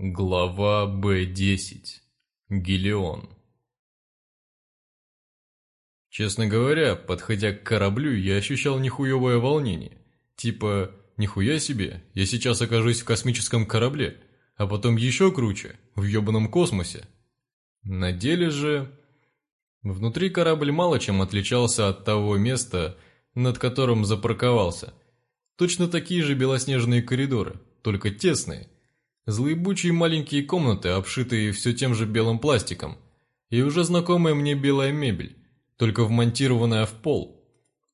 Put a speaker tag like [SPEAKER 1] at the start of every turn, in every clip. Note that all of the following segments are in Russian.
[SPEAKER 1] Глава Б-10. Гелион. Честно говоря, подходя к кораблю, я ощущал нихуевое волнение. Типа, нихуя себе, я сейчас окажусь в космическом корабле, а потом еще круче, в ебаном космосе. На деле же... Внутри корабль мало чем отличался от того места, над которым запарковался. Точно такие же белоснежные коридоры, только тесные – Злоебучие маленькие комнаты, обшитые все тем же белым пластиком, и уже знакомая мне белая мебель, только вмонтированная в пол.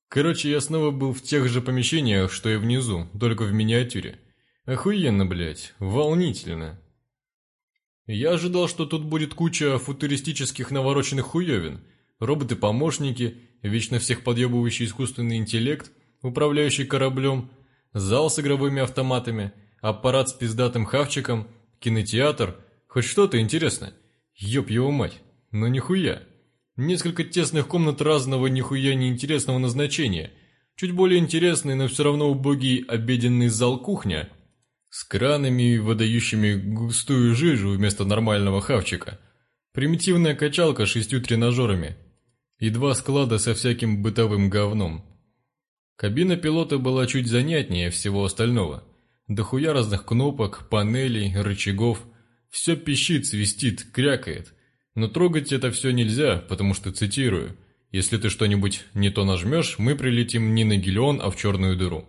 [SPEAKER 1] Короче, я снова был в тех же помещениях, что и внизу, только в миниатюре. Охуенно, блять, волнительно. Я ожидал, что тут будет куча футуристических навороченных хуевин, роботы-помощники, вечно всех подъебывающий искусственный интеллект, управляющий кораблем, зал с игровыми автоматами – аппарат с пиздатым хавчиком, кинотеатр, хоть что-то интересное. Ёб его мать, ну нихуя. Несколько тесных комнат разного нихуя неинтересного назначения. Чуть более интересный, но все равно убогий обеденный зал кухня с кранами, выдающими густую жижу вместо нормального хавчика. Примитивная качалка с шестью тренажерами. И два склада со всяким бытовым говном. Кабина пилота была чуть занятнее всего остального – дохуя разных кнопок, панелей, рычагов. Все пищит, свистит, крякает. Но трогать это все нельзя, потому что, цитирую, «Если ты что-нибудь не то нажмешь, мы прилетим не на гелион, а в черную дыру».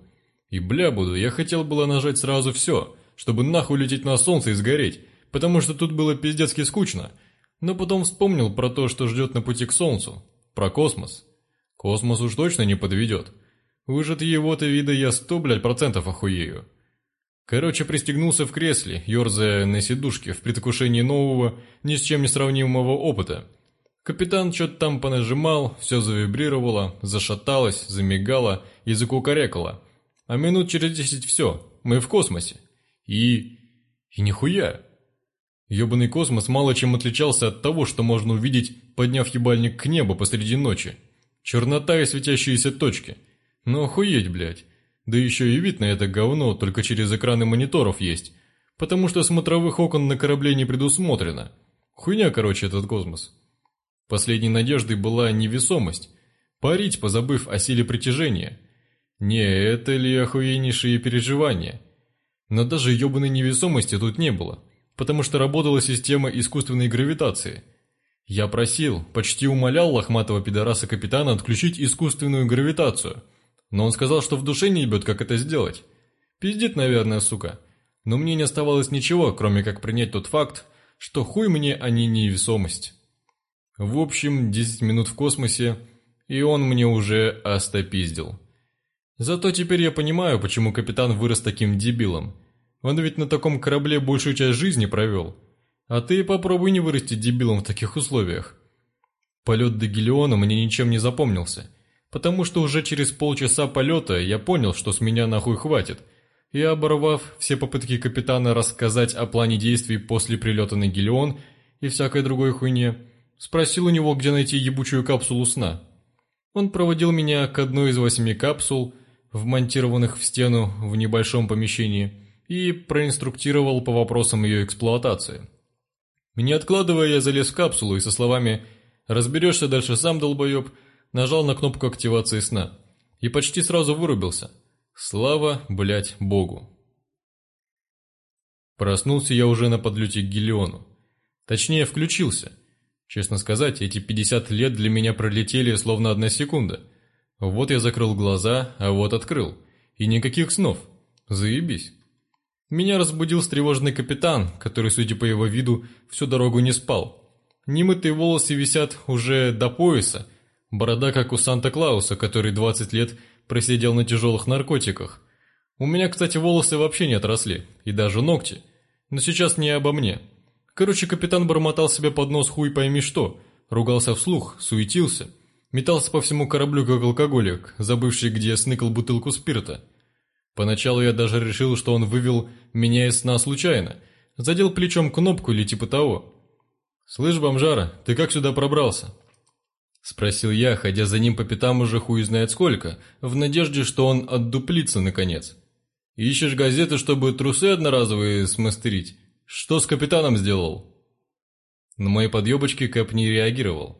[SPEAKER 1] И бля буду, я хотел было нажать сразу все, чтобы нахуй лететь на солнце и сгореть, потому что тут было пиздецки скучно. Но потом вспомнил про то, что ждет на пути к солнцу, про космос. Космос уж точно не подведет. Выжат его-то вида я сто, блядь, процентов охуею. Короче, пристегнулся в кресле, ерзая на сидушке в предвкушении нового, ни с чем не сравнимого опыта. Капитан что-то там понажимал, все завибрировало, зашаталось, замигало и закукарекало. А минут через десять все, мы в космосе. И... и нихуя. Ёбаный космос мало чем отличался от того, что можно увидеть, подняв ебальник к небу посреди ночи. Чернота и светящиеся точки. Ну охуеть, блядь. Да еще и вид на это говно только через экраны мониторов есть, потому что смотровых окон на корабле не предусмотрено. Хуйня, короче, этот космос. Последней надеждой была невесомость, парить, позабыв о силе притяжения. Не, это ли охуеннейшие переживания? Но даже ебаной невесомости тут не было, потому что работала система искусственной гравитации. Я просил, почти умолял лохматого пидораса-капитана отключить искусственную гравитацию – но он сказал, что в душе не ебет, как это сделать. Пиздит, наверное, сука. Но мне не оставалось ничего, кроме как принять тот факт, что хуй мне, а не невесомость. В общем, 10 минут в космосе, и он мне уже остопиздил. Зато теперь я понимаю, почему капитан вырос таким дебилом. Он ведь на таком корабле большую часть жизни провел. А ты попробуй не вырасти дебилом в таких условиях. Полет до Гелиона мне ничем не запомнился потому что уже через полчаса полета я понял, что с меня нахуй хватит, и оборвав все попытки капитана рассказать о плане действий после прилета на Гелион и всякой другой хуйне, спросил у него, где найти ебучую капсулу сна. Он проводил меня к одной из восьми капсул, вмонтированных в стену в небольшом помещении, и проинструктировал по вопросам ее эксплуатации. Не откладывая, я залез в капсулу и со словами «Разберешься дальше сам, долбоеб», нажал на кнопку активации сна и почти сразу вырубился. Слава, блять, богу. Проснулся я уже на подлете к Гелиону. Точнее, включился. Честно сказать, эти 50 лет для меня пролетели словно одна секунда. Вот я закрыл глаза, а вот открыл. И никаких снов. Заебись. Меня разбудил встревоженный капитан, который, судя по его виду, всю дорогу не спал. Немытые волосы висят уже до пояса, Борода, как у Санта-Клауса, который 20 лет просидел на тяжелых наркотиках. У меня, кстати, волосы вообще не отросли, и даже ногти. Но сейчас не обо мне. Короче, капитан бормотал себе под нос хуй пойми что, ругался вслух, суетился, метался по всему кораблю как алкоголик, забывший, где сныкал бутылку спирта. Поначалу я даже решил, что он вывел меня из сна случайно, задел плечом кнопку или типа того. «Слышь, бомжара, ты как сюда пробрался?» Спросил я, ходя за ним по пятам уже хуй знает сколько, в надежде, что он отдуплится наконец. «Ищешь газеты, чтобы трусы одноразовые смастерить? Что с капитаном сделал?» На мои подъебочки Кэп не реагировал.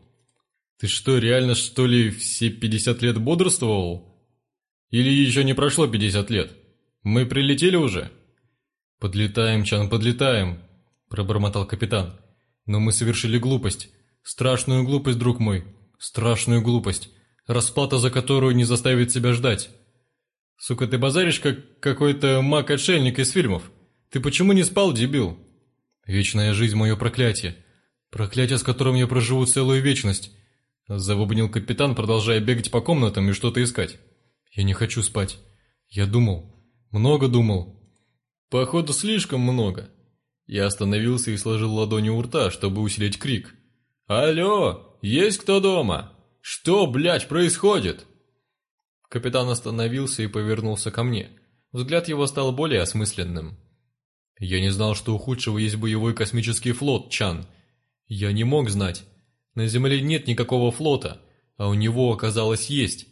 [SPEAKER 1] «Ты что, реально, что ли, все 50 лет бодрствовал? Или еще не прошло 50 лет? Мы прилетели уже?» «Подлетаем, Чан, подлетаем», – пробормотал капитан. «Но мы совершили глупость. Страшную глупость, друг мой страшную глупость, расплата за которую не заставит себя ждать. Сука, ты базаришь, как какой-то маг-отшельник из фильмов. Ты почему не спал, дебил? Вечная жизнь — мое проклятие. Проклятие, с которым я проживу целую вечность. Завубнил капитан, продолжая бегать по комнатам и что-то искать. Я не хочу спать. Я думал. Много думал. Походу, слишком много. Я остановился и сложил ладони у рта, чтобы усилить крик. «Алло!» Есть кто дома? Что, блядь, происходит?» Капитан остановился и повернулся ко мне. Взгляд его стал более осмысленным. «Я не знал, что у худшего есть боевой космический флот, Чан. Я не мог знать. На Земле нет никакого флота, а у него, оказалось, есть.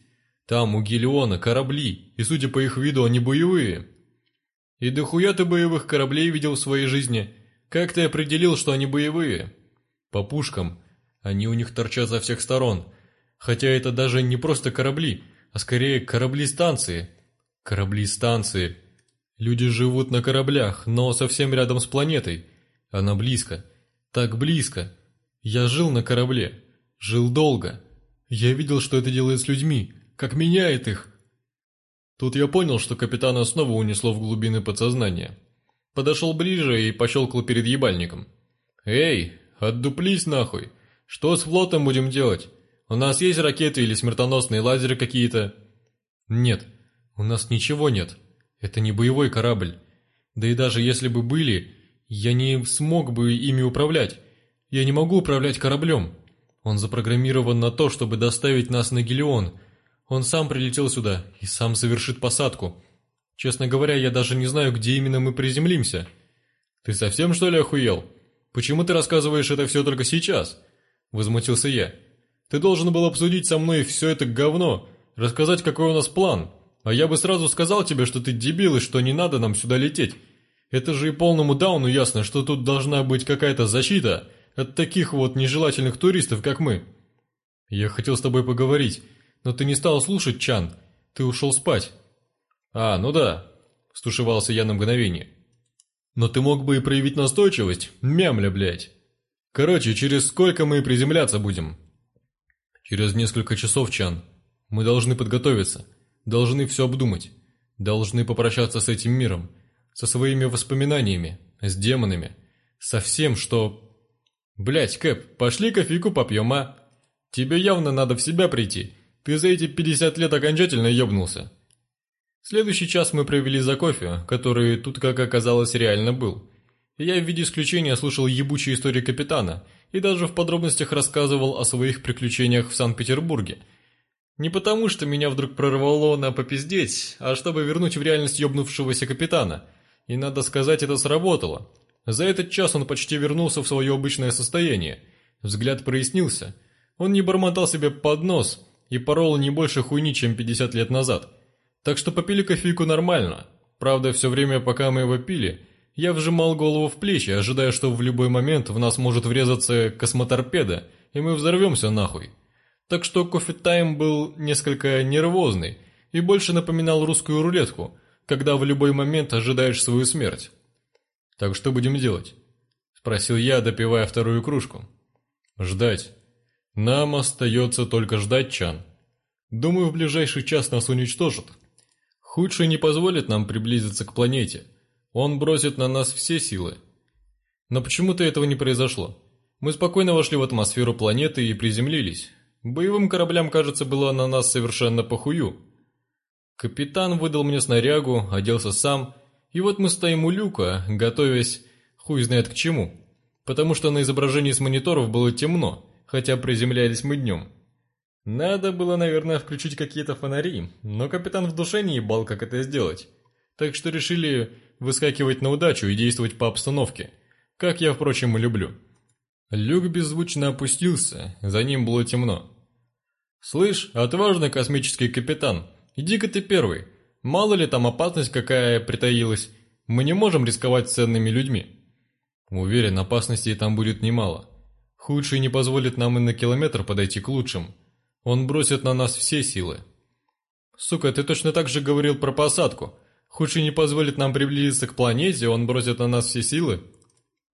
[SPEAKER 1] Там, у Гелиона, корабли, и, судя по их виду, они боевые. И дохуя ты боевых кораблей видел в своей жизни? Как ты определил, что они боевые? По пушкам, они у них торчат со всех сторон. Хотя это даже не просто корабли, а скорее корабли-станции. Корабли-станции. Люди живут на кораблях, но совсем рядом с планетой. Она близко. Так близко. Я жил на корабле. Жил долго. Я видел, что это делает с людьми, как меняет их. Тут я понял, что капитана снова унесло в глубины подсознания. Подошел ближе и пощелкал перед ебальником. «Эй, отдуплись нахуй!» Что с флотом будем делать? У нас есть ракеты или смертоносные лазеры какие-то?» «Нет, у нас ничего нет. Это не боевой корабль. Да и даже если бы были, я не смог бы ими управлять. Я не могу управлять кораблем. Он запрограммирован на то, чтобы доставить нас на Гелион. Он сам прилетел сюда и сам совершит посадку. Честно говоря, я даже не знаю, где именно мы приземлимся. Ты совсем что ли охуел? Почему ты рассказываешь это все только сейчас?» Возмутился я. «Ты должен был обсудить со мной все это говно, рассказать, какой у нас план. А я бы сразу сказал тебе, что ты дебил и что не надо нам сюда лететь. Это же и полному дауну ясно, что тут должна быть какая-то защита от таких вот нежелательных туристов, как мы. Я хотел с тобой поговорить, но ты не стал слушать, Чан. Ты ушел спать. А, ну да, стушевался я на мгновение. Но ты мог бы и проявить настойчивость, мямля, блядь. Короче, через сколько мы приземляться будем? Через несколько часов, Чан. Мы должны подготовиться, должны все обдумать, должны попрощаться с этим миром, со своими воспоминаниями, с демонами, со всем, что... Блять, Кэп, пошли кофейку попьем, а? Тебе явно надо в себя прийти. Ты за эти 50 лет окончательно ебнулся. Следующий час мы провели за кофе, который тут, как оказалось, реально был. Я в виде исключения слушал ебучие истории капитана и даже в подробностях рассказывал о своих приключениях в Санкт-Петербурге. Не потому, что меня вдруг прорвало на попиздеть, а чтобы вернуть в реальность ёбнувшегося капитана. И, надо сказать, это сработало. За этот час он почти вернулся в свое обычное состояние. Взгляд прояснился. Он не бормотал себе под нос и порол не больше хуйни, чем 50 лет назад. Так что попили кофейку нормально. Правда, все время, пока мы его пили – я вжимал голову в плечи, ожидая, что в любой момент в нас может врезаться космоторпеда, и мы взорвемся нахуй. Так что кофе-тайм был несколько нервозный и больше напоминал русскую рулетку, когда в любой момент ожидаешь свою смерть. «Так что будем делать?» – спросил я, допивая вторую кружку. «Ждать. Нам остается только ждать, Чан. Думаю, в ближайший час нас уничтожат. Худший не позволит нам приблизиться к планете». Он бросит на нас все силы. Но почему-то этого не произошло. Мы спокойно вошли в атмосферу планеты и приземлились. Боевым кораблям, кажется, было на нас совершенно похую. Капитан выдал мне снарягу, оделся сам, и вот мы стоим у люка, готовясь хуй знает к чему. Потому что на изображении с мониторов было темно, хотя приземлялись мы днем. Надо было, наверное, включить какие-то фонари, но капитан в душе не ебал, как это сделать. Так что решили выскакивать на удачу и действовать по обстановке, как я, впрочем, и люблю. Люк беззвучно опустился, за ним было темно. «Слышь, отважный космический капитан, иди-ка ты первый. Мало ли там опасность какая притаилась, мы не можем рисковать ценными людьми». Уверен, опасностей там будет немало. Худший не позволит нам и на километр подойти к лучшим. Он бросит на нас все силы. Сука, ты точно так же говорил про посадку. Худший не позволит нам приблизиться к планете, он бросит на нас все силы.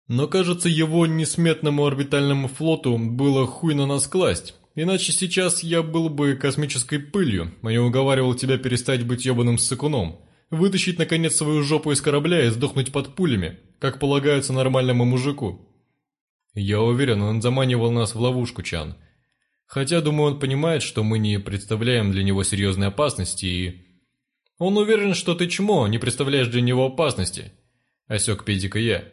[SPEAKER 1] Но, кажется, его несметному орбитальному флоту было хуй на нас класть. Иначе сейчас я был бы космической пылью, а я уговаривал тебя перестать быть ебаным сыкуном. Вытащить, наконец, свою жопу из корабля и сдохнуть под пулями, как полагается нормальному мужику. Я уверен, он заманивал нас в ловушку, Чан. Хотя, думаю, он понимает, что мы не представляем для него серьезной опасности и... Он уверен, что ты чмо, не представляешь для него опасности. Осек педика я.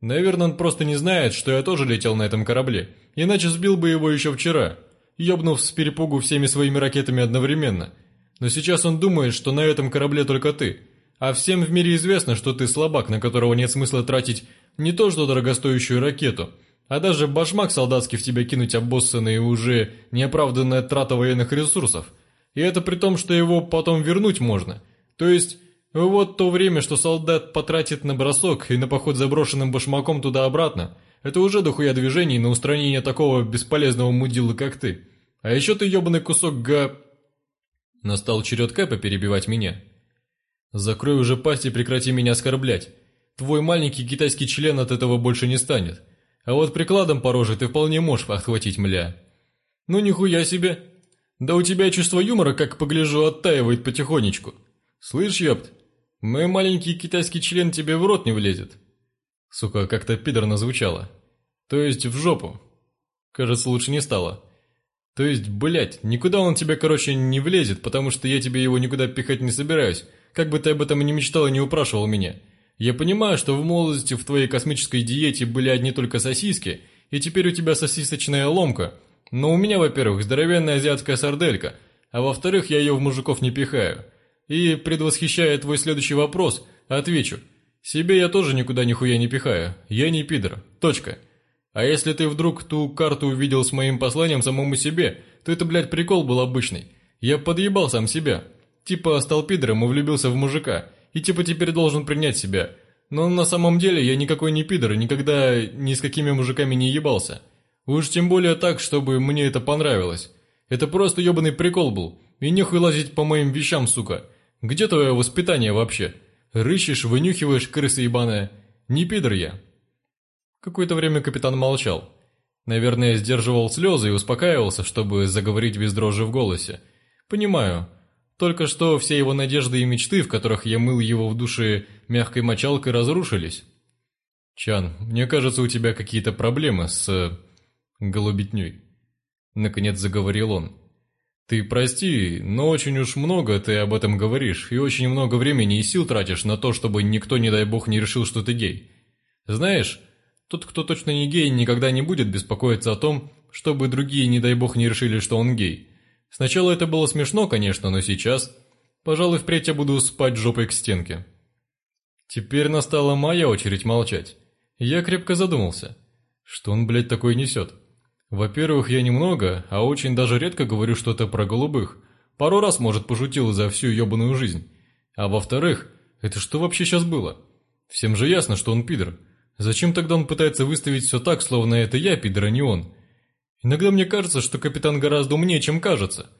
[SPEAKER 1] Наверное, он просто не знает, что я тоже летел на этом корабле, иначе сбил бы его еще вчера, ёбнув с перепугу всеми своими ракетами одновременно. Но сейчас он думает, что на этом корабле только ты. А всем в мире известно, что ты слабак, на которого нет смысла тратить не то что дорогостоящую ракету, а даже башмак солдатский в тебя кинуть обоссанный уже неоправданная трата военных ресурсов – и это при том, что его потом вернуть можно. То есть, вот то время, что солдат потратит на бросок и на поход заброшенным башмаком туда-обратно, это уже дохуя движений на устранение такого бесполезного мудила, как ты. А еще ты ебаный кусок га... Настал черед Кэпа перебивать меня. Закрой уже пасть и прекрати меня оскорблять. Твой маленький китайский член от этого больше не станет. А вот прикладом по роже ты вполне можешь отхватить, мля. Ну нихуя себе, да у тебя чувство юмора, как погляжу, оттаивает потихонечку. Слышь, ёпт, мой маленький китайский член тебе в рот не влезет. Сука, как-то пидорно звучало. То есть в жопу. Кажется, лучше не стало. То есть, блять, никуда он тебе, короче, не влезет, потому что я тебе его никуда пихать не собираюсь, как бы ты об этом и не мечтал и не упрашивал меня. Я понимаю, что в молодости в твоей космической диете были одни только сосиски, и теперь у тебя сосисочная ломка – но у меня, во-первых, здоровенная азиатская сарделька, а во-вторых, я ее в мужиков не пихаю. И, предвосхищая твой следующий вопрос, отвечу. Себе я тоже никуда нихуя не пихаю, я не пидор, точка. А если ты вдруг ту карту увидел с моим посланием самому себе, то это, блядь, прикол был обычный. Я подъебал сам себя. Типа стал пидором и влюбился в мужика, и типа теперь должен принять себя. Но на самом деле я никакой не пидор и никогда ни с какими мужиками не ебался. Уж тем более так, чтобы мне это понравилось. Это просто ебаный прикол был. И нехуй лазить по моим вещам, сука. Где твое воспитание вообще? Рыщешь, вынюхиваешь, крыса ебаная. Не пидор я». Какое-то время капитан молчал. Наверное, сдерживал слезы и успокаивался, чтобы заговорить без дрожи в голосе. «Понимаю. Только что все его надежды и мечты, в которых я мыл его в душе мягкой мочалкой, разрушились». «Чан, мне кажется, у тебя какие-то проблемы с...» э, голубятней. Наконец заговорил он. «Ты прости, но очень уж много ты об этом говоришь, и очень много времени и сил тратишь на то, чтобы никто, не дай бог, не решил, что ты гей. Знаешь, тот, кто точно не гей, никогда не будет беспокоиться о том, чтобы другие, не дай бог, не решили, что он гей. Сначала это было смешно, конечно, но сейчас... Пожалуй, впредь я буду спать жопой к стенке». Теперь настала моя очередь молчать. Я крепко задумался. Что он, блядь, такое несет? Во-первых, я немного, а очень даже редко говорю что-то про голубых. Пару раз, может, пошутил за всю ебаную жизнь. А во-вторых, это что вообще сейчас было? Всем же ясно, что он пидор. Зачем тогда он пытается выставить все так, словно это я пидор, а не он? Иногда мне кажется, что капитан гораздо умнее, чем кажется.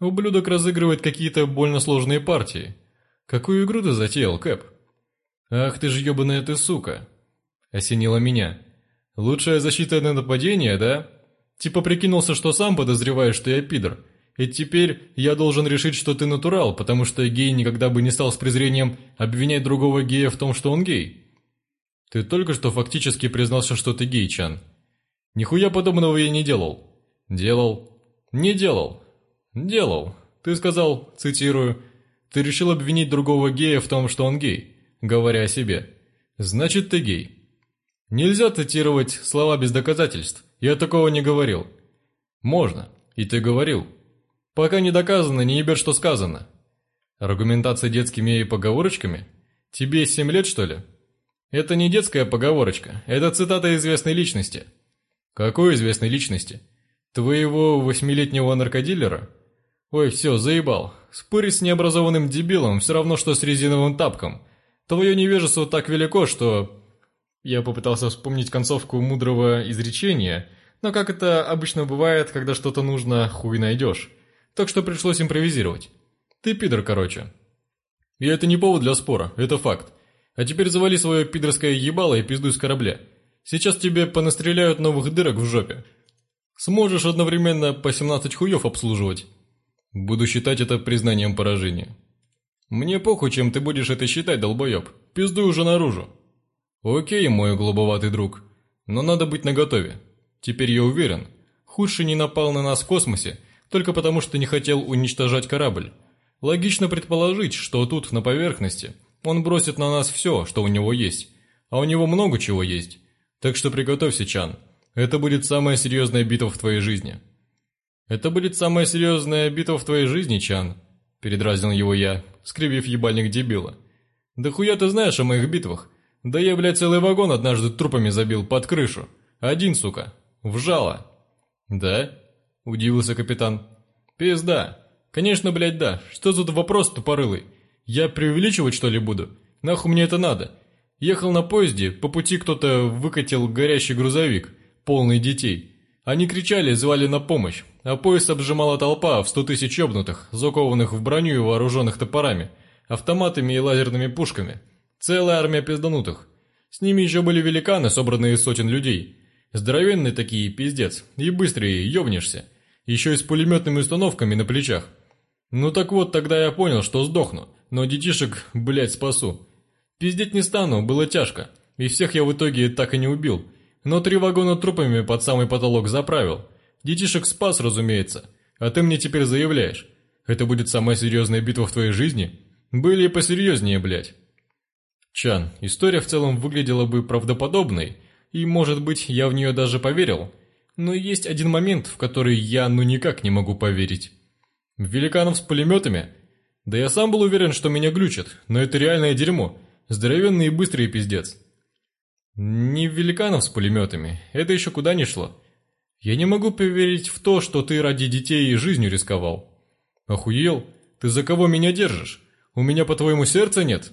[SPEAKER 1] Ублюдок разыгрывает какие-то больно сложные партии. Какую игру ты затеял, Кэп? Ах ты же ебаная ты сука. Осенила меня. Лучшая защита на нападение, да? Типа прикинулся, что сам подозреваешь, что я пидор. И теперь я должен решить, что ты натурал, потому что гей никогда бы не стал с презрением обвинять другого гея в том, что он гей. Ты только что фактически признался, что ты гей, Чан. Нихуя подобного я не делал. Делал. Не делал. Делал. Ты сказал, цитирую, ты решил обвинить другого гея в том, что он гей, говоря о себе. Значит, ты гей. Нельзя цитировать слова без доказательств. Я такого не говорил. Можно. И ты говорил. Пока не доказано, не ебешь, что сказано. Аргументация детскими поговорочками? Тебе семь лет, что ли? Это не детская поговорочка. Это цитата известной личности. Какой известной личности? Твоего восьмилетнего наркодилера? Ой, все, заебал. Спорить с необразованным дебилом все равно, что с резиновым тапком. Твое невежество так велико, что я попытался вспомнить концовку мудрого изречения, но как это обычно бывает, когда что-то нужно, хуй найдешь. Так что пришлось импровизировать. Ты пидор, короче. И это не повод для спора, это факт. А теперь завали свое пидорское ебало и пиздуй с корабля. Сейчас тебе понастреляют новых дырок в жопе. Сможешь одновременно по 17 хуев обслуживать. Буду считать это признанием поражения. Мне похуй, чем ты будешь это считать, долбоеб. Пиздуй уже наружу. Окей, мой голубоватый друг, но надо быть наготове. Теперь я уверен, Худший не напал на нас в космосе только потому, что не хотел уничтожать корабль. Логично предположить, что тут, на поверхности, он бросит на нас все, что у него есть. А у него много чего есть. Так что приготовься, Чан. Это будет самая серьезная битва в твоей жизни. Это будет самая серьезная битва в твоей жизни, Чан, передразнил его я, скривив ебальник дебила. Да хуя ты знаешь о моих битвах? Да я, блядь, целый вагон однажды трупами забил под крышу. Один, сука. Вжало. Да? Удивился капитан. Пизда. Конечно, блядь, да. Что тут вопрос тупорылый? Я преувеличивать, что ли, буду? Нахуй мне это надо? Ехал на поезде, по пути кто-то выкатил горящий грузовик, полный детей. Они кричали, звали на помощь, а поезд обжимала толпа в сто тысяч обнутых, закованных в броню и вооруженных топорами, автоматами и лазерными пушками. Целая армия пизданутых. С ними еще были великаны, собранные из сотен людей. Здоровенные такие, пиздец. И быстрые, ёбнешься. Еще и с пулеметными установками на плечах. Ну так вот, тогда я понял, что сдохну. Но детишек, блядь, спасу. Пиздеть не стану, было тяжко. И всех я в итоге так и не убил. Но три вагона трупами под самый потолок заправил. Детишек спас, разумеется. А ты мне теперь заявляешь. Это будет самая серьезная битва в твоей жизни? Были и посерьезнее, блядь. Чан, история в целом выглядела бы правдоподобной, и, может быть, я в нее даже поверил. Но есть один момент, в который я ну никак не могу поверить. Великанов с пулеметами? Да я сам был уверен, что меня глючат, но это реальное дерьмо. Здоровенный и быстрый пиздец. Не великанов с пулеметами, это еще куда ни шло. Я не могу поверить в то, что ты ради детей и жизнью рисковал. Охуел? Ты за кого меня держишь? У меня, по-твоему, сердца нет?»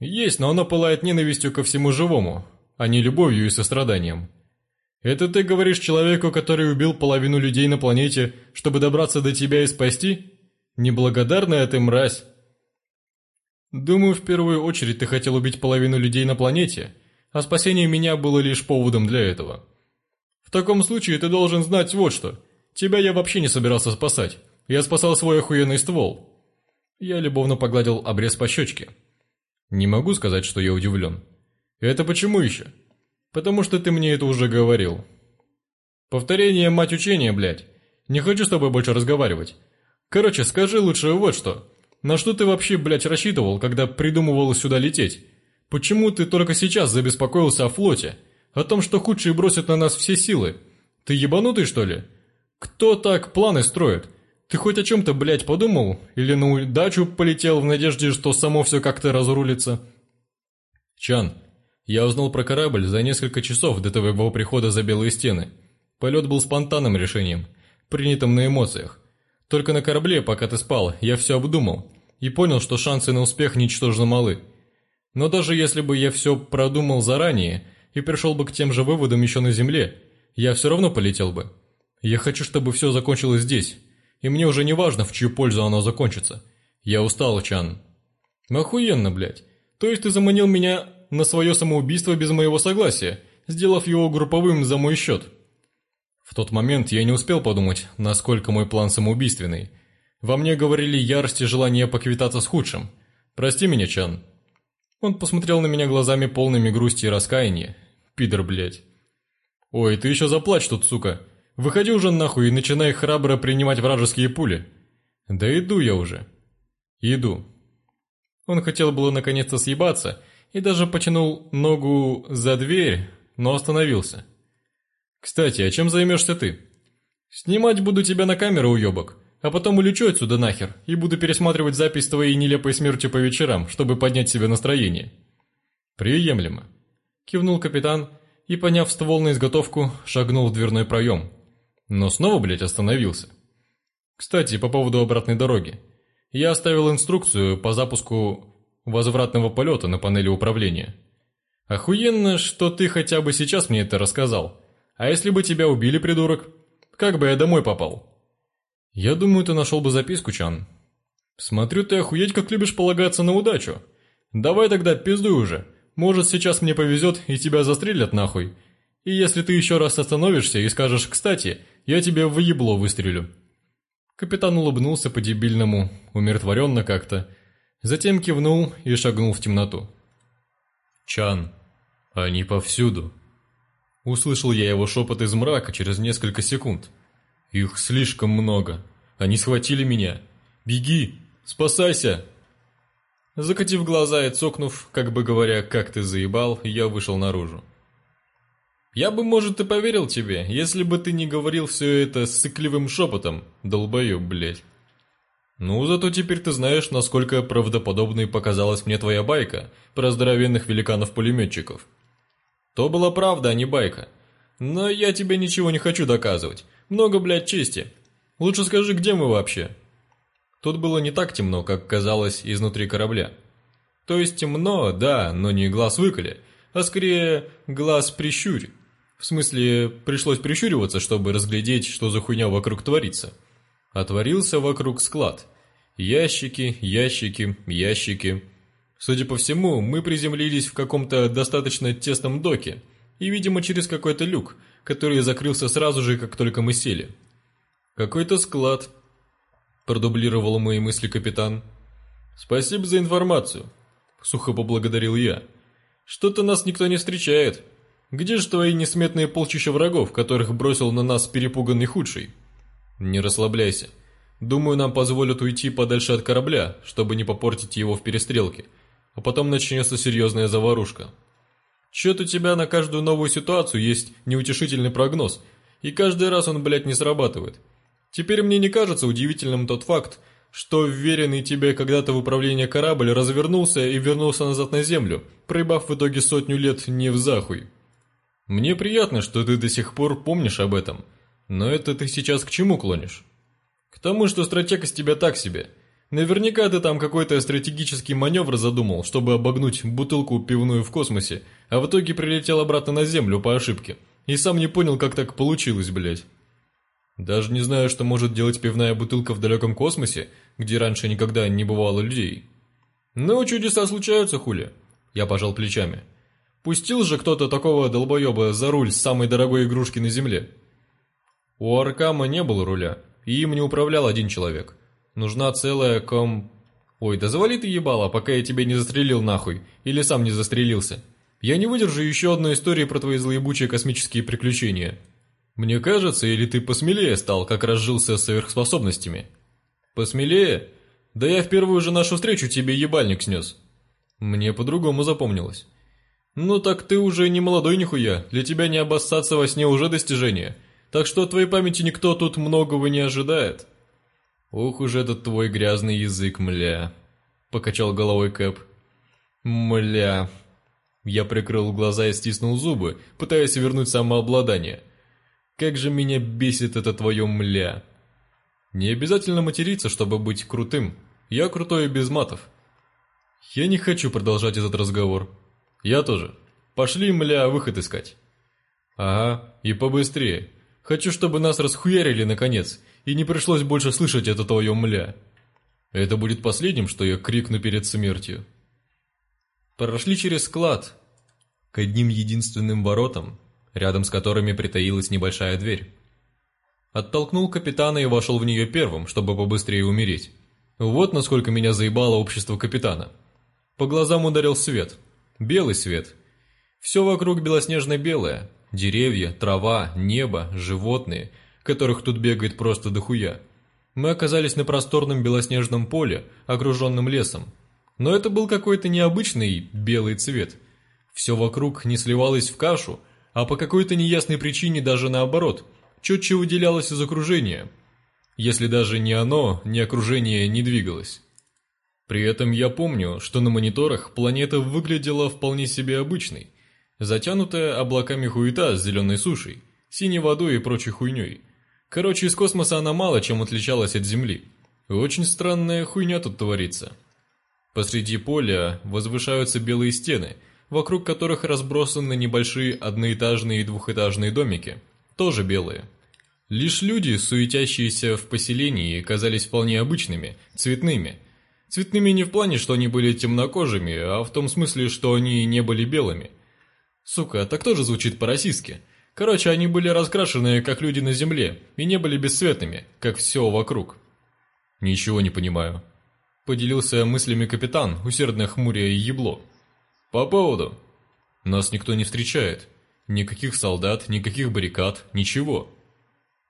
[SPEAKER 1] Есть, но оно пылает ненавистью ко всему живому, а не любовью и состраданием. Это ты говоришь человеку, который убил половину людей на планете, чтобы добраться до тебя и спасти? Неблагодарная ты мразь. Думаю, в первую очередь ты хотел убить половину людей на планете, а спасение меня было лишь поводом для этого. В таком случае ты должен знать вот что. Тебя я вообще не собирался спасать. Я спасал свой охуенный ствол. Я любовно погладил обрез по щечке. Не могу сказать, что я удивлен. Это почему еще? Потому что ты мне это уже говорил. Повторение мать учения, блядь. Не хочу с тобой больше разговаривать. Короче, скажи лучше вот что. На что ты вообще, блядь, рассчитывал, когда придумывал сюда лететь? Почему ты только сейчас забеспокоился о флоте? О том, что худшие бросят на нас все силы? Ты ебанутый, что ли? Кто так планы строит? Ты хоть о чем-то, блядь, подумал? Или ну, на удачу полетел в надежде, что само все как-то разрулится? Чан, я узнал про корабль за несколько часов до твоего прихода за белые стены. Полет был спонтанным решением, принятым на эмоциях. Только на корабле, пока ты спал, я все обдумал и понял, что шансы на успех ничтожно малы. Но даже если бы я все продумал заранее и пришел бы к тем же выводам еще на Земле, я все равно полетел бы. Я хочу, чтобы все закончилось здесь, и мне уже не важно, в чью пользу оно закончится. Я устал, Чан». «Охуенно, блядь. То есть ты заманил меня на свое самоубийство без моего согласия, сделав его групповым за мой счет?» В тот момент я не успел подумать, насколько мой план самоубийственный. Во мне говорили ярость и желание поквитаться с худшим. «Прости меня, Чан». Он посмотрел на меня глазами полными грусти и раскаяния. «Пидор, блядь». «Ой, ты еще заплачь тут, сука!» Выходи уже нахуй и начинай храбро принимать вражеские пули. Да иду я уже. Иду. Он хотел было наконец-то съебаться и даже потянул ногу за дверь, но остановился. Кстати, а чем займешься ты? Снимать буду тебя на камеру, уебок, а потом улечу отсюда нахер и буду пересматривать запись твоей нелепой смерти по вечерам, чтобы поднять себе настроение. Приемлемо. Кивнул капитан и, поняв ствол на изготовку, шагнул в дверной проем, но снова, блядь, остановился. Кстати, по поводу обратной дороги. Я оставил инструкцию по запуску возвратного полета на панели управления. Охуенно, что ты хотя бы сейчас мне это рассказал. А если бы тебя убили, придурок, как бы я домой попал? Я думаю, ты нашел бы записку, Чан. Смотрю, ты охуеть как любишь полагаться на удачу. Давай тогда пиздуй уже. Может, сейчас мне повезет и тебя застрелят нахуй, и если ты еще раз остановишься и скажешь «кстати», я тебе в ебло выстрелю». Капитан улыбнулся по-дебильному, умиротворенно как-то, затем кивнул и шагнул в темноту. «Чан, они повсюду». Услышал я его шепот из мрака через несколько секунд. «Их слишком много. Они схватили меня. Беги! Спасайся!» Закатив глаза и цокнув, как бы говоря, «как ты заебал», я вышел наружу. Я бы, может, и поверил тебе, если бы ты не говорил все это с сыкливым шепотом, долбоеб, блядь. Ну, зато теперь ты знаешь, насколько правдоподобной показалась мне твоя байка про здоровенных великанов-пулеметчиков. То была правда, а не байка. Но я тебе ничего не хочу доказывать. Много, блядь, чести. Лучше скажи, где мы вообще?» Тут было не так темно, как казалось изнутри корабля. То есть темно, да, но не глаз выколи, а скорее глаз прищурь. В смысле, пришлось прищуриваться, чтобы разглядеть, что за хуйня вокруг творится. Отворился вокруг склад. Ящики, ящики, ящики. Судя по всему, мы приземлились в каком-то достаточно тесном доке и, видимо, через какой-то люк, который закрылся сразу же, как только мы сели. «Какой-то склад», — продублировал мои мысли капитан. «Спасибо за информацию», — сухо поблагодарил я. «Что-то нас никто не встречает». Где же твои несметные полчища врагов, которых бросил на нас перепуганный худший? Не расслабляйся. Думаю, нам позволят уйти подальше от корабля, чтобы не попортить его в перестрелке. А потом начнется серьезная заварушка. Чет у тебя на каждую новую ситуацию есть неутешительный прогноз, и каждый раз он, блядь, не срабатывает. Теперь мне не кажется удивительным тот факт, что вверенный тебе когда-то в управление корабль развернулся и вернулся назад на землю, проебав в итоге сотню лет не в захуй. Мне приятно, что ты до сих пор помнишь об этом, но это ты сейчас к чему клонишь? К тому, что стратег из тебя так себе. Наверняка ты там какой-то стратегический маневр задумал, чтобы обогнуть бутылку пивную в космосе, а в итоге прилетел обратно на Землю по ошибке. И сам не понял, как так получилось, блядь. Даже не знаю, что может делать пивная бутылка в далеком космосе, где раньше никогда не бывало людей. Но чудеса случаются, хули. Я пожал плечами. Пустил же кто-то такого долбоеба за руль самой дорогой игрушки на земле. У Аркама не было руля, и им не управлял один человек. Нужна целая ком... Ой, да завали ты ебало, пока я тебя не застрелил нахуй, или сам не застрелился. Я не выдержу еще одной истории про твои злоебучие космические приключения. Мне кажется, или ты посмелее стал, как разжился с сверхспособностями. Посмелее? Да я в первую же нашу встречу тебе ебальник снес. Мне по-другому запомнилось. Ну так ты уже не молодой нихуя, для тебя не обоссаться во сне уже достижение. Так что от твоей памяти никто тут многого не ожидает. Ох уж этот твой грязный язык, мля. Покачал головой Кэп. Мля. Я прикрыл глаза и стиснул зубы, пытаясь вернуть самообладание. Как же меня бесит это твое мля. Не обязательно материться, чтобы быть крутым. Я крутой и без матов. Я не хочу продолжать этот разговор. Я тоже. Пошли, мля, выход искать. Ага, и побыстрее. Хочу, чтобы нас расхуярили наконец, и не пришлось больше слышать это твое мля. Это будет последним, что я крикну перед смертью. Прошли через склад, к одним единственным воротам, рядом с которыми притаилась небольшая дверь. Оттолкнул капитана и вошел в нее первым, чтобы побыстрее умереть. Вот насколько меня заебало общество капитана. По глазам ударил свет белый свет. Все вокруг белоснежно-белое. Деревья, трава, небо, животные, которых тут бегает просто дохуя. Мы оказались на просторном белоснежном поле, окруженном лесом. Но это был какой-то необычный белый цвет. Все вокруг не сливалось в кашу, а по какой-то неясной причине даже наоборот, четче выделялось из окружения. Если даже не оно, ни окружение не двигалось. При этом я помню, что на мониторах планета выглядела вполне себе обычной, затянутая облаками хуета с зеленой сушей, синей водой и прочей хуйней. Короче, из космоса она мало чем отличалась от Земли. Очень странная хуйня тут творится. Посреди поля возвышаются белые стены, вокруг которых разбросаны небольшие одноэтажные и двухэтажные домики, тоже белые. Лишь люди, суетящиеся в поселении, казались вполне обычными, цветными – Цветными не в плане, что они были темнокожими, а в том смысле, что они не были белыми. Сука, так тоже звучит по-российски. Короче, они были раскрашены, как люди на земле, и не были бесцветными, как все вокруг. Ничего не понимаю. Поделился мыслями капитан, усердно хмуря и ебло. По поводу. Нас никто не встречает. Никаких солдат, никаких баррикад, ничего.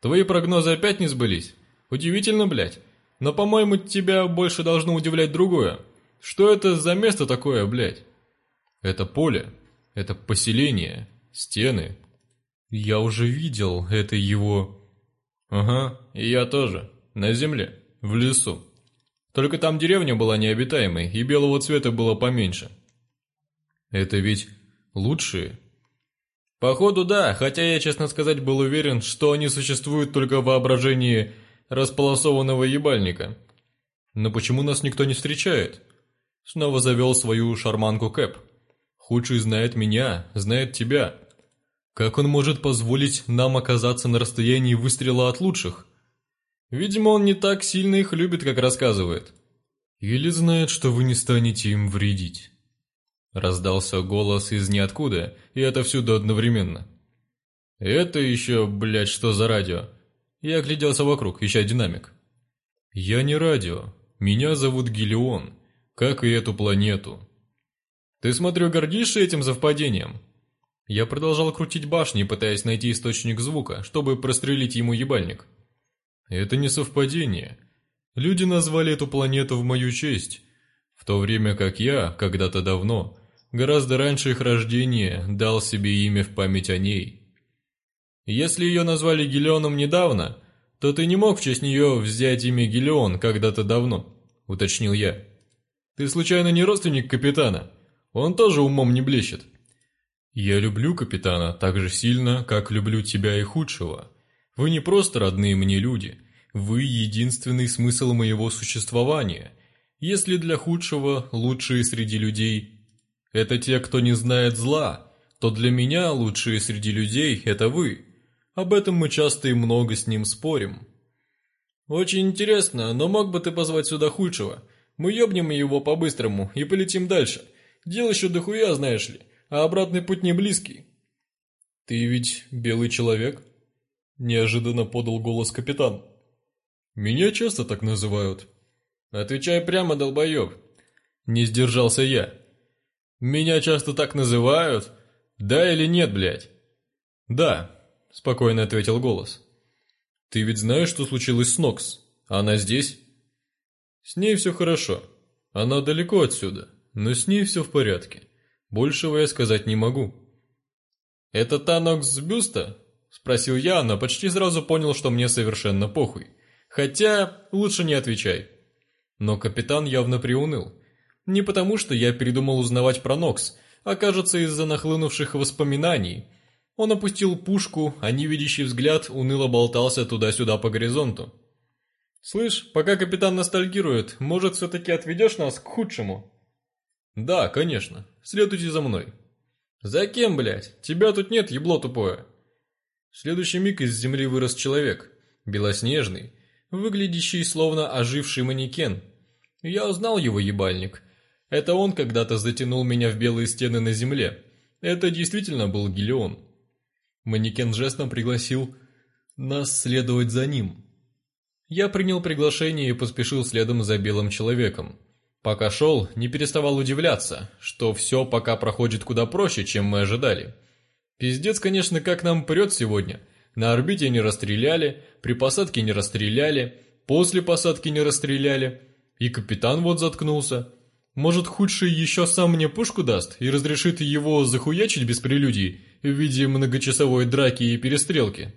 [SPEAKER 1] Твои прогнозы опять не сбылись? Удивительно, блядь. Но, по-моему, тебя больше должно удивлять другое. Что это за место такое, блядь? Это поле. Это поселение. Стены. Я уже видел это его... Ага, и я тоже. На земле. В лесу. Только там деревня была необитаемой, и белого цвета было поменьше. Это ведь лучшие. Походу, да, хотя я, честно сказать, был уверен, что они существуют только в воображении располосованного ебальника. Но почему нас никто не встречает? Снова завел свою шарманку Кэп. Худший знает меня, знает тебя. Как он может позволить нам оказаться на расстоянии выстрела от лучших? Видимо, он не так сильно их любит, как рассказывает. Или знает, что вы не станете им вредить. Раздался голос из ниоткуда, и это отовсюду одновременно. «Это еще, блядь, что за радио?» Я огляделся вокруг, ища динамик. «Я не радио. Меня зовут Гелион, как и эту планету». «Ты, смотрю, гордишься этим совпадением?» Я продолжал крутить башни, пытаясь найти источник звука, чтобы прострелить ему ебальник. «Это не совпадение. Люди назвали эту планету в мою честь, в то время как я, когда-то давно, гораздо раньше их рождения, дал себе имя в память о ней». Если ее назвали Гелионом недавно, то ты не мог в честь нее взять имя Гелион когда-то давно», — уточнил я. «Ты случайно не родственник капитана? Он тоже умом не блещет». «Я люблю капитана так же сильно, как люблю тебя и худшего. Вы не просто родные мне люди, вы единственный смысл моего существования. Если для худшего лучшие среди людей — это те, кто не знает зла, то для меня лучшие среди людей — это вы». Об этом мы часто и много с ним спорим. Очень интересно, но мог бы ты позвать сюда худшего. Мы ёбнем его по-быстрому и полетим дальше. Дело еще дохуя, знаешь ли, а обратный путь не близкий. Ты ведь белый человек? Неожиданно подал голос капитан. Меня часто так называют. Отвечай прямо, долбоёб. Не сдержался я. Меня часто так называют? Да или нет, блядь? Да, — спокойно ответил голос. «Ты ведь знаешь, что случилось с Нокс? Она здесь?» «С ней все хорошо. Она далеко отсюда, но с ней все в порядке. Большего я сказать не могу». «Это та Нокс с бюста?» — спросил я, но почти сразу понял, что мне совершенно похуй. «Хотя, лучше не отвечай». Но капитан явно приуныл. Не потому, что я передумал узнавать про Нокс, а кажется, из-за нахлынувших воспоминаний — он опустил пушку, а невидящий взгляд уныло болтался туда-сюда по горизонту. «Слышь, пока капитан ностальгирует, может, все-таки отведешь нас к худшему?» «Да, конечно. Следуйте за мной». «За кем, блядь? Тебя тут нет, ебло тупое!» В следующий миг из земли вырос человек, белоснежный, выглядящий словно оживший манекен. Я узнал его ебальник. Это он когда-то затянул меня в белые стены на земле. Это действительно был Гелион. Манекен жестом пригласил нас следовать за ним. Я принял приглашение и поспешил следом за белым человеком. Пока шел, не переставал удивляться, что все пока проходит куда проще, чем мы ожидали. Пиздец, конечно, как нам прет сегодня. На орбите не расстреляли, при посадке не расстреляли, после посадки не расстреляли. И капитан вот заткнулся. Может, худший еще сам мне пушку даст и разрешит его захуячить без прелюдий, в виде многочасовой драки и перестрелки.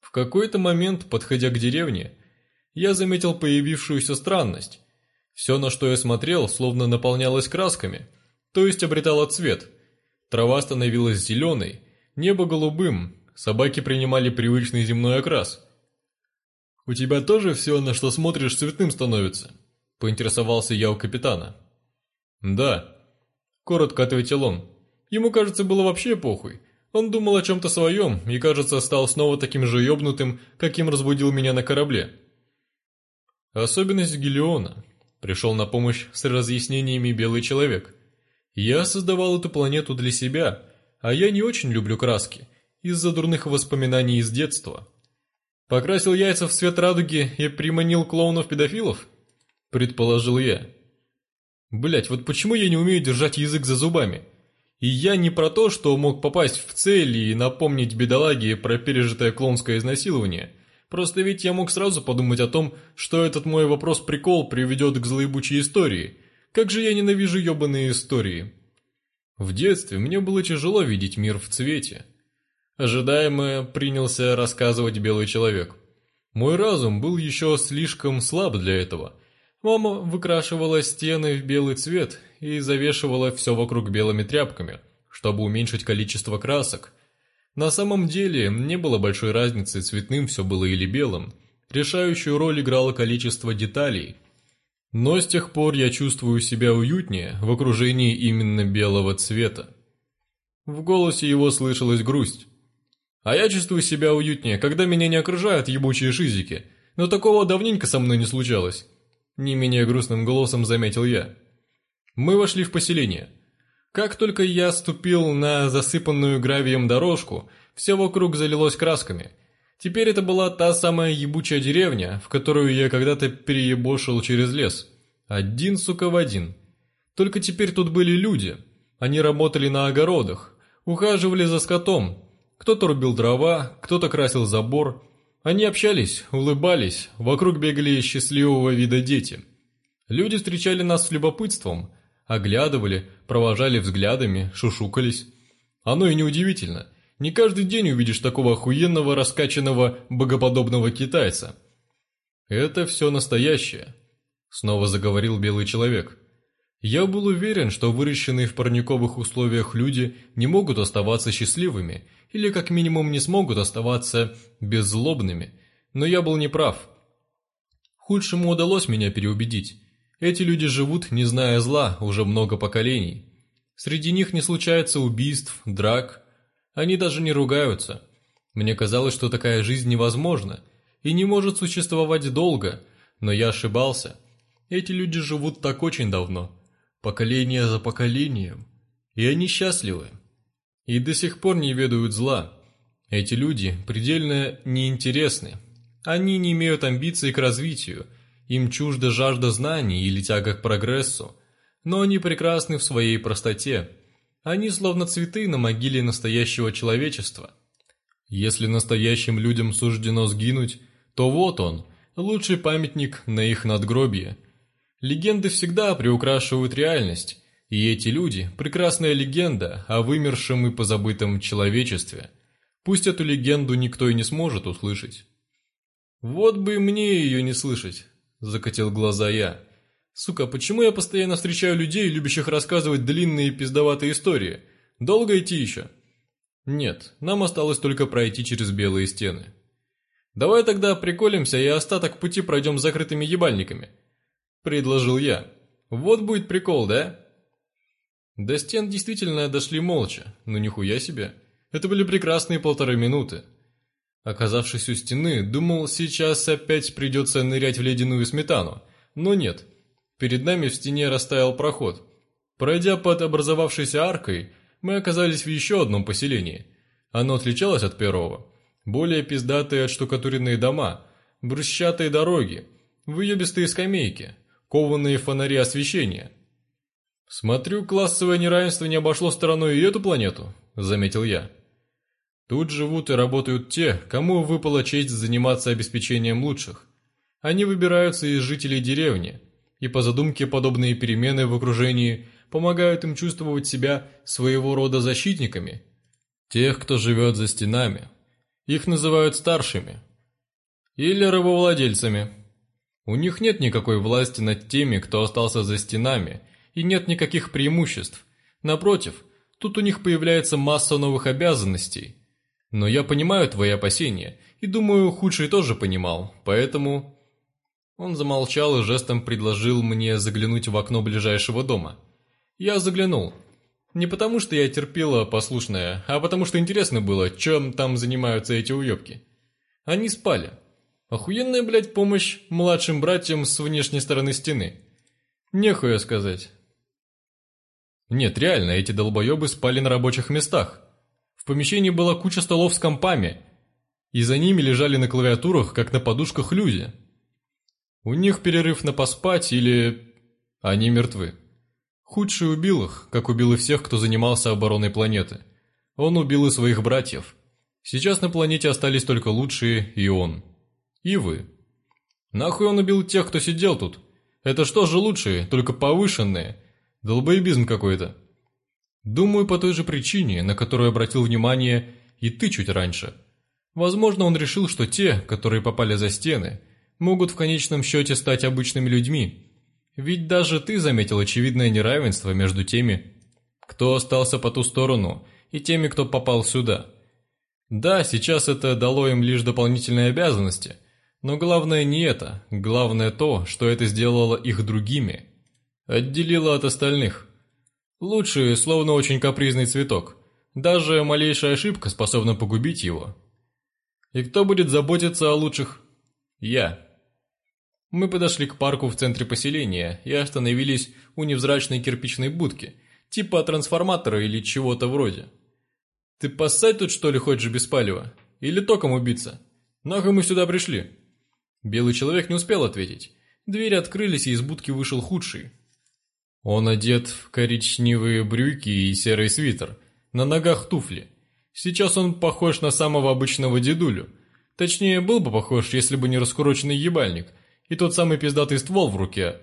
[SPEAKER 1] В какой-то момент, подходя к деревне, я заметил появившуюся странность. Все, на что я смотрел, словно наполнялось красками, то есть обретало цвет. Трава становилась зеленой, небо голубым, собаки принимали привычный земной окрас. «У тебя тоже все, на что смотришь, цветным становится?» – поинтересовался я у капитана. «Да», – коротко ответил он. Ему, кажется, было вообще похуй. Он думал о чем-то своем и, кажется, стал снова таким же ебнутым, каким разбудил меня на корабле. Особенность Гелиона. Пришел на помощь с разъяснениями белый человек. Я создавал эту планету для себя, а я не очень люблю краски, из-за дурных воспоминаний из детства. Покрасил яйца в цвет радуги и приманил клоунов-педофилов? Предположил я. Блять, вот почему я не умею держать язык за зубами? И я не про то, что мог попасть в цель и напомнить бедолаге про пережитое клонское изнасилование. Просто ведь я мог сразу подумать о том, что этот мой вопрос-прикол приведет к злоебучей истории. Как же я ненавижу ебаные истории. В детстве мне было тяжело видеть мир в цвете. Ожидаемо принялся рассказывать белый человек. Мой разум был еще слишком слаб для этого. Мама выкрашивала стены в белый цвет и завешивала все вокруг белыми тряпками, чтобы уменьшить количество красок. На самом деле не было большой разницы, цветным все было или белым. Решающую роль играло количество деталей. Но с тех пор я чувствую себя уютнее в окружении именно белого цвета. В голосе его слышалась грусть. А я чувствую себя уютнее, когда меня не окружают ебучие шизики. Но такого давненько со мной не случалось. Не менее грустным голосом заметил я. Мы вошли в поселение. Как только я ступил на засыпанную гравием дорожку, все вокруг залилось красками. Теперь это была та самая ебучая деревня, в которую я когда-то переебошил через лес. Один, сука, в один. Только теперь тут были люди. Они работали на огородах, ухаживали за скотом. Кто-то рубил дрова, кто-то красил забор. Они общались, улыбались, вокруг бегали счастливого вида дети. Люди встречали нас с любопытством – а оглядывали, провожали взглядами, шушукались. Оно и неудивительно. Не каждый день увидишь такого охуенного, раскачанного, богоподобного китайца. Это все настоящее. Снова заговорил белый человек. Я был уверен, что выращенные в парниковых условиях люди не могут оставаться счастливыми, или как минимум не смогут оставаться беззлобными, но я был неправ. Худшему удалось меня переубедить. Эти люди живут, не зная зла, уже много поколений. Среди них не случается убийств, драк. Они даже не ругаются. Мне казалось, что такая жизнь невозможна и не может существовать долго, но я ошибался. Эти люди живут так очень давно, поколение за поколением, и они счастливы. И до сих пор не ведают зла. Эти люди предельно неинтересны. Они не имеют амбиций к развитию – им чужда жажда знаний или тяга к прогрессу, но они прекрасны в своей простоте. Они словно цветы на могиле настоящего человечества. Если настоящим людям суждено сгинуть, то вот он, лучший памятник на их надгробье. Легенды всегда приукрашивают реальность, и эти люди – прекрасная легенда о вымершем и позабытом человечестве. Пусть эту легенду никто и не сможет услышать. Вот бы мне ее не слышать. Закатил глаза я. Сука, почему я постоянно встречаю людей, любящих рассказывать длинные пиздоватые истории? Долго идти еще? Нет, нам осталось только пройти через белые стены. Давай тогда приколимся и остаток пути пройдем закрытыми ебальниками. Предложил я. Вот будет прикол, да? До стен действительно дошли молча, но нихуя себе. Это были прекрасные полторы минуты. Оказавшись у стены, думал, сейчас опять придется нырять в ледяную сметану. Но нет. Перед нами в стене растаял проход. Пройдя под образовавшейся аркой, мы оказались в еще одном поселении. Оно отличалось от первого. Более пиздатые отштукатуренные дома, брусчатые дороги, выебистые скамейки, кованые фонари освещения. «Смотрю, классовое неравенство не обошло стороной и эту планету», — заметил я. Тут живут и работают те, кому выпала честь заниматься обеспечением лучших. Они выбираются из жителей деревни, и по задумке подобные перемены в окружении помогают им чувствовать себя своего рода защитниками. Тех, кто живет за стенами. Их называют старшими. Или рабовладельцами. У них нет никакой власти над теми, кто остался за стенами, и нет никаких преимуществ. Напротив, тут у них появляется масса новых обязанностей – но я понимаю твои опасения, и думаю, худший тоже понимал, поэтому...» Он замолчал и жестом предложил мне заглянуть в окно ближайшего дома. Я заглянул. Не потому, что я терпела послушная, а потому, что интересно было, чем там занимаются эти уебки. Они спали. Охуенная, блядь, помощь младшим братьям с внешней стороны стены. Нехуя сказать. Нет, реально, эти долбоебы спали на рабочих местах. В помещении была куча столов с компами, и за ними лежали на клавиатурах, как на подушках, люди. У них перерыв на поспать или... Они мертвы. Худший убил их, как убил и всех, кто занимался обороной планеты. Он убил и своих братьев. Сейчас на планете остались только лучшие и он. И вы. Нахуй он убил тех, кто сидел тут? Это что же лучшие, только повышенные? Долбоебизм какой-то. Думаю, по той же причине, на которую обратил внимание и ты чуть раньше. Возможно, он решил, что те, которые попали за стены, могут в конечном счете стать обычными людьми. Ведь даже ты заметил очевидное неравенство между теми, кто остался по ту сторону, и теми, кто попал сюда. Да, сейчас это дало им лишь дополнительные обязанности, но главное не это, главное то, что это сделало их другими, отделило от остальных. Лучше, словно очень капризный цветок. Даже малейшая ошибка способна погубить его. И кто будет заботиться о лучших? Я. Мы подошли к парку в центре поселения и остановились у невзрачной кирпичной будки, типа трансформатора или чего-то вроде. Ты поссать тут что ли хочешь без палева? Или током убиться? Нахуй мы сюда пришли? Белый человек не успел ответить. Двери открылись, и из будки вышел худший, он одет в коричневые брюки и серый свитер, на ногах туфли. Сейчас он похож на самого обычного дедулю. Точнее, был бы похож, если бы не раскуроченный ебальник и тот самый пиздатый ствол в руке.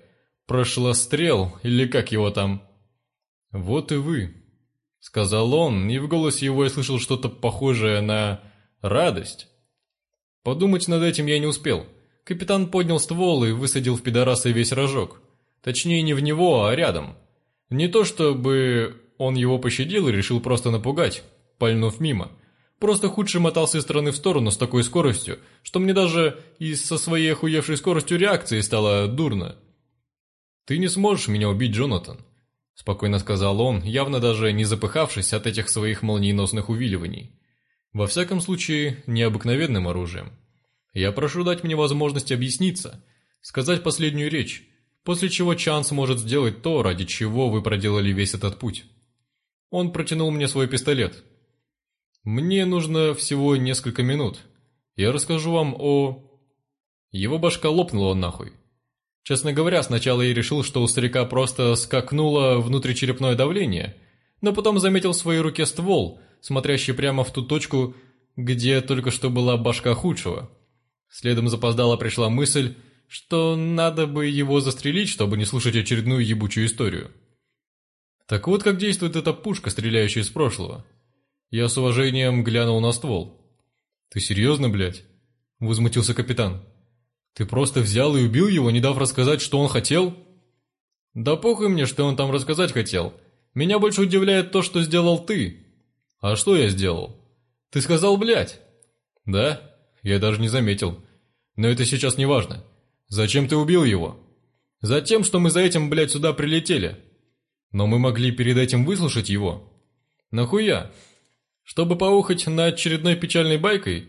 [SPEAKER 1] Прошлострел, или как его там. «Вот и вы», — сказал он, и в голосе его я слышал что-то похожее на радость. Подумать над этим я не успел. Капитан поднял ствол и высадил в пидораса весь рожок. Точнее, не в него, а рядом. Не то чтобы он его пощадил и решил просто напугать, пальнув мимо. Просто худший мотался из стороны в сторону с такой скоростью, что мне даже и со своей охуевшей скоростью реакции стало дурно. «Ты не сможешь меня убить, Джонатан», — спокойно сказал он, явно даже не запыхавшись от этих своих молниеносных увиливаний. «Во всяком случае, необыкновенным оружием. Я прошу дать мне возможность объясниться, сказать последнюю речь» после чего Чанс может сделать то, ради чего вы проделали весь этот путь. Он протянул мне свой пистолет. Мне нужно всего несколько минут. Я расскажу вам о... Его башка лопнула нахуй. Честно говоря, сначала я решил, что у старика просто скакнуло внутричерепное давление, но потом заметил в своей руке ствол, смотрящий прямо в ту точку, где только что была башка худшего. Следом запоздала пришла мысль, что надо бы его застрелить, чтобы не слушать очередную ебучую историю. Так вот как действует эта пушка, стреляющая из прошлого. Я с уважением глянул на ствол. «Ты серьезно, блядь?» – возмутился капитан. «Ты просто взял и убил его, не дав рассказать, что он хотел?» «Да похуй мне, что он там рассказать хотел. Меня больше удивляет то, что сделал ты». «А что я сделал?» «Ты сказал, блядь». «Да, я даже не заметил. Но это сейчас не важно. Зачем ты убил его? Затем, что мы за этим, блядь, сюда прилетели. Но мы могли перед этим выслушать его. Нахуя? Чтобы поухать на очередной печальной байкой?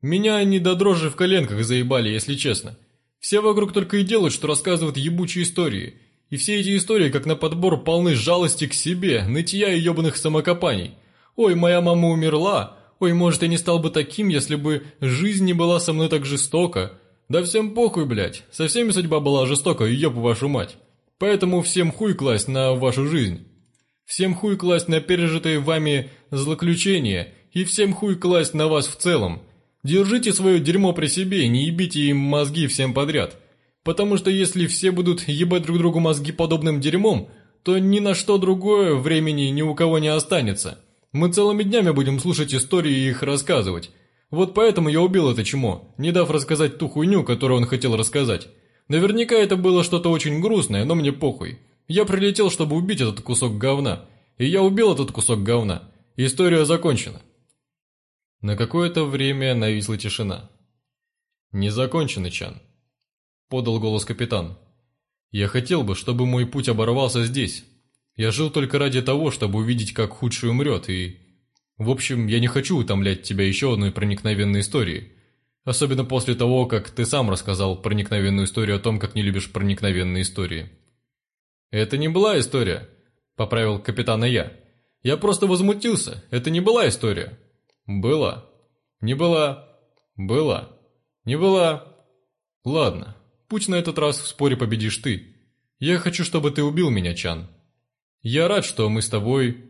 [SPEAKER 1] Меня они до дрожи в коленках заебали, если честно. Все вокруг только и делают, что рассказывают ебучие истории. И все эти истории, как на подбор, полны жалости к себе, нытья и ебаных самокопаний. «Ой, моя мама умерла! Ой, может, я не стал бы таким, если бы жизнь не была со мной так жестока!» Да всем похуй, блядь. Со всеми судьба была жестока, ёб вашу мать. Поэтому всем хуй класть на вашу жизнь. Всем хуй класть на пережитые вами злоключения и всем хуй класть на вас в целом. Держите свое дерьмо при себе, не ебите им мозги всем подряд. Потому что если все будут ебать друг другу мозги подобным дерьмом, то ни на что другое времени ни у кого не останется. Мы целыми днями будем слушать истории и их рассказывать. Вот поэтому я убил это чмо, не дав рассказать ту хуйню, которую он хотел рассказать. Наверняка это было что-то очень грустное, но мне похуй. Я прилетел, чтобы убить этот кусок говна. И я убил этот кусок говна. История закончена. На какое-то время нависла тишина. «Не закончено, Чан», — подал голос капитан. «Я хотел бы, чтобы мой путь оборвался здесь. Я жил только ради того, чтобы увидеть, как худший умрет, и в общем, я не хочу утомлять тебя еще одной проникновенной историей. Особенно после того, как ты сам рассказал проникновенную историю о том, как не любишь проникновенные истории. Это не была история, поправил капитана я. Я просто возмутился. Это не была история. Была. Не была. Была. Не была. Ладно, пусть на этот раз в споре победишь ты. Я хочу, чтобы ты убил меня, Чан. Я рад, что мы с тобой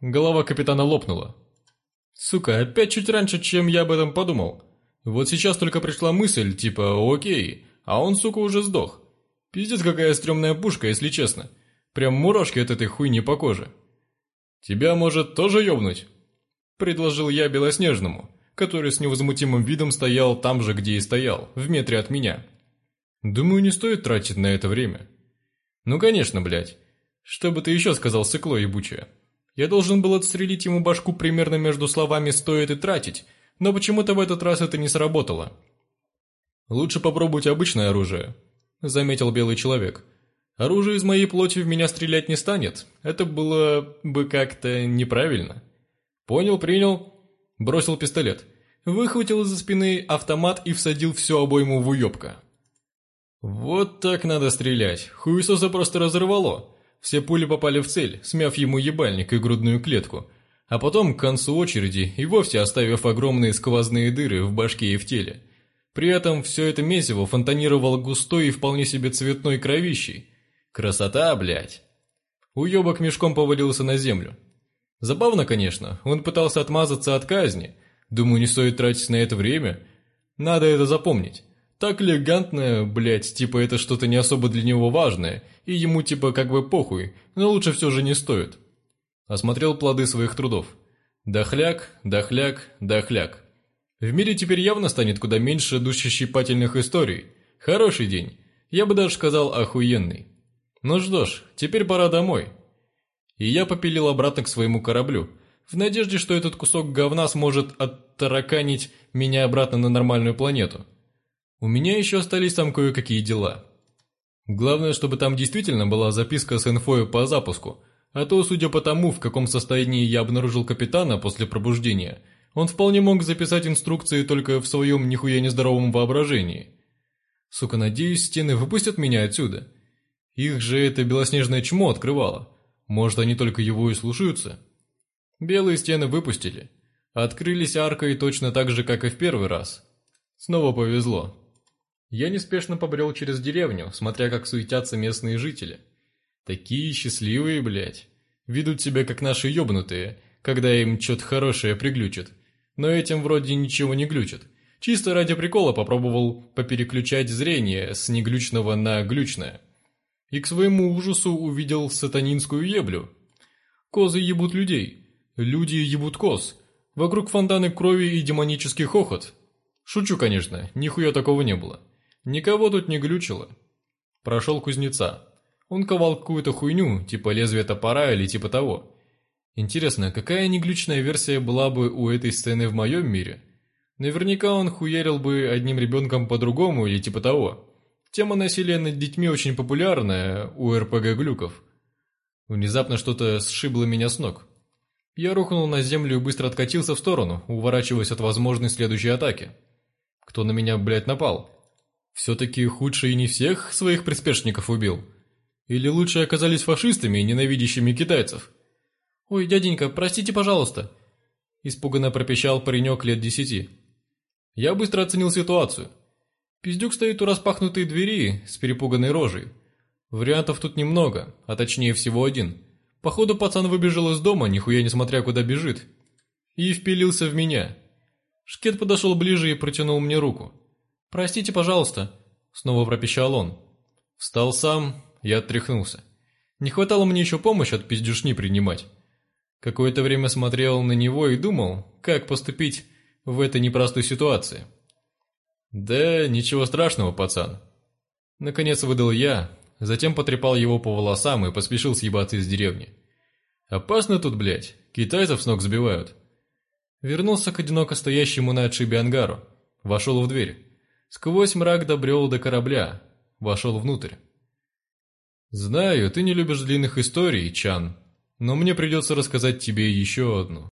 [SPEAKER 1] Голова капитана лопнула. Сука, опять чуть раньше, чем я об этом подумал. Вот сейчас только пришла мысль, типа, окей, а он, сука, уже сдох. Пиздец, какая стрёмная пушка, если честно. Прям мурашки от этой хуйни по коже. Тебя, может, тоже ёбнуть? Предложил я Белоснежному, который с невозмутимым видом стоял там же, где и стоял, в метре от меня. Думаю, не стоит тратить на это время. Ну, конечно, блядь. Что бы ты ещё сказал, сыкло ебучее? Я должен был отстрелить ему башку примерно между словами «стоит» и «тратить», но почему-то в этот раз это не сработало. «Лучше попробуйте обычное оружие», — заметил белый человек. «Оружие из моей плоти в меня стрелять не станет. Это было бы как-то неправильно». «Понял, принял». Бросил пистолет. Выхватил из-за спины автомат и всадил всю обойму в уёбка. «Вот так надо стрелять. Хуесоса просто разорвало. Все пули попали в цель, смяв ему ебальник и грудную клетку, а потом к концу очереди и вовсе оставив огромные сквозные дыры в башке и в теле. При этом все это месиво фонтанировало густой и вполне себе цветной кровищей. Красота, блядь! Уебок мешком повалился на землю. Забавно, конечно, он пытался отмазаться от казни. Думаю, не стоит тратить на это время. Надо это запомнить так элегантно, блять, типа это что-то не особо для него важное, и ему типа как бы похуй, но лучше все же не стоит. Осмотрел плоды своих трудов. Дохляк, дохляк, дохляк. В мире теперь явно станет куда меньше душещипательных историй. Хороший день. Я бы даже сказал охуенный. Ну что ж, теперь пора домой. И я попилил обратно к своему кораблю, в надежде, что этот кусок говна сможет оттараканить меня обратно на нормальную планету. У меня еще остались там кое-какие дела. Главное, чтобы там действительно была записка с инфою по запуску, а то, судя по тому, в каком состоянии я обнаружил капитана после пробуждения, он вполне мог записать инструкции только в своем нихуя нездоровом воображении. Сука, надеюсь, стены выпустят меня отсюда. Их же это белоснежное чмо открывало. Может, они только его и слушаются? Белые стены выпустили. Открылись аркой точно так же, как и в первый раз. Снова повезло. Я неспешно побрел через деревню, смотря как суетятся местные жители. Такие счастливые, блядь. Ведут себя как наши ёбнутые, когда им что-то хорошее приглючит. Но этим вроде ничего не глючит. Чисто ради прикола попробовал попереключать зрение с неглючного на глючное. И к своему ужасу увидел сатанинскую еблю. Козы ебут людей. Люди ебут коз. Вокруг фонтаны крови и демонический хохот. Шучу, конечно, нихуя такого не было. Никого тут не глючило. Прошел кузнеца. Он ковал какую-то хуйню, типа лезвие топора или типа того. Интересно, какая неглючная версия была бы у этой сцены в моем мире? Наверняка он хуярил бы одним ребенком по-другому или типа того. Тема насилия над детьми очень популярная у РПГ-глюков. Внезапно что-то сшибло меня с ног. Я рухнул на землю и быстро откатился в сторону, уворачиваясь от возможной следующей атаки. Кто на меня, блядь, напал? Все-таки худший не всех своих приспешников убил. Или лучше оказались фашистами, и ненавидящими китайцев. «Ой, дяденька, простите, пожалуйста», – испуганно пропищал паренек лет десяти. Я быстро оценил ситуацию. Пиздюк стоит у распахнутой двери с перепуганной рожей. Вариантов тут немного, а точнее всего один. Походу пацан выбежал из дома, нихуя не смотря куда бежит. И впилился в меня. Шкет подошел ближе и протянул мне руку. «Простите, пожалуйста», — снова пропищал он. Встал сам, я отряхнулся. Не хватало мне еще помощь от пиздюшни принимать. Какое-то время смотрел на него и думал, как поступить в этой непростой ситуации. «Да ничего страшного, пацан». Наконец выдал я, затем потрепал его по волосам и поспешил съебаться из деревни. «Опасно тут, блядь, китайцев с ног сбивают». Вернулся к одиноко стоящему на отшибе ангару, вошел в дверь. Сквозь мрак добрел до корабля, вошел внутрь. «Знаю, ты не любишь длинных историй, Чан, но мне придется рассказать тебе еще одну.